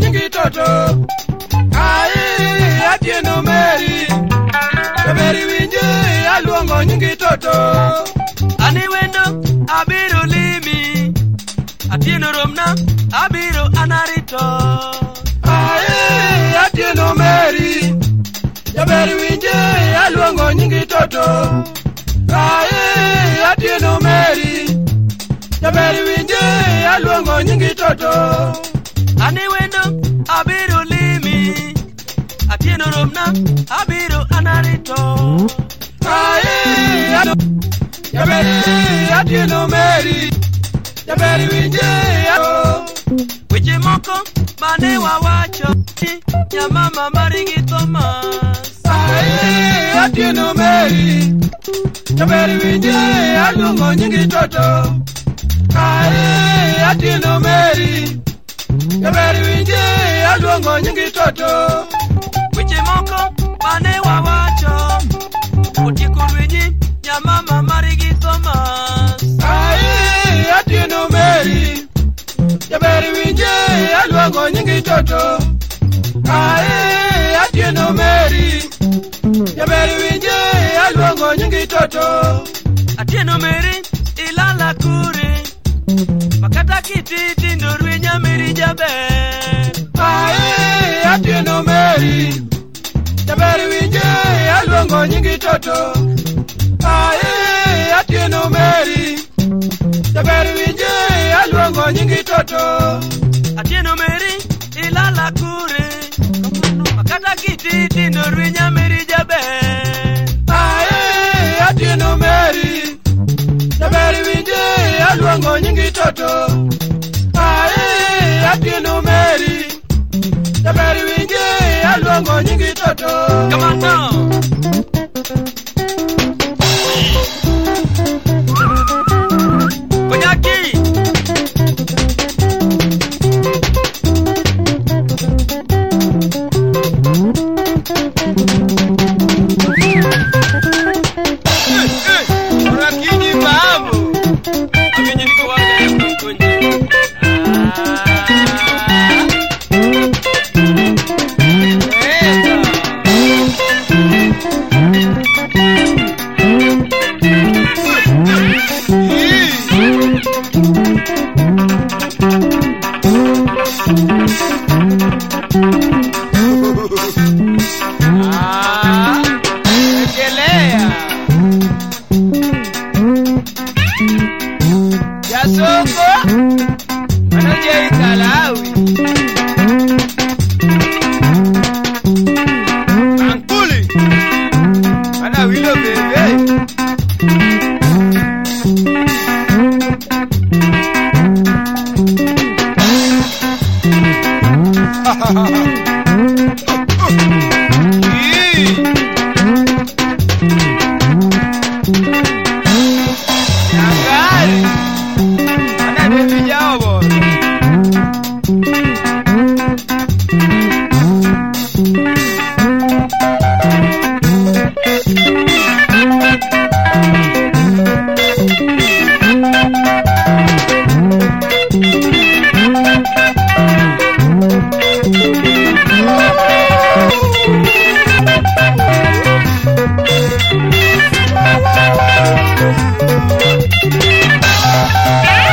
toto ai atieno meri. Jaberi winje aluongo nyingi toto ani wendo abiro limi. Atieno romna abiro anarito. Ai atieno meri. Jaberi winje aluongo nyingi toto ai atieno meri. Jaberi winje aluongo nyingi toto ani wendo abiro limi. Atieno romna abiro anarito. Ado- jaberi atieno meri. Jaberi winje weche moko mane wawacho nyamama mari gi thomas ai atieno meri. Jaberi winje aluongo nyingi toto. Ai atieno meri jaberi winje aluongo nyingi toto. Weche moko mane wawacho. Otieko lwenyi nyamama mari gi thomas ai atieno meri. Jaberi winje aluongo nyingi toto. Ai atieno meri. Jaberi winje aluongo nyingi toto. Atieno meri ilala kure. Makata kititi ndorwe jaber ai atieno meri jaberi winje aluongo nyingi toto ai atieno meri jaberi winje aluongo nyingi toto atieno meri ilala kure makata kititi ndorwe nyameri jaber ai atieno meri jaberi winje aluongo nyingi toto toto on konyaki Yasoko wanajeita Lawi Ankuli wanawilo bebe Ha ha ha ha! Thank you.